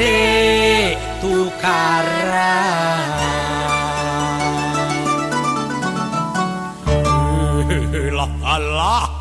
gede tukaran. Allah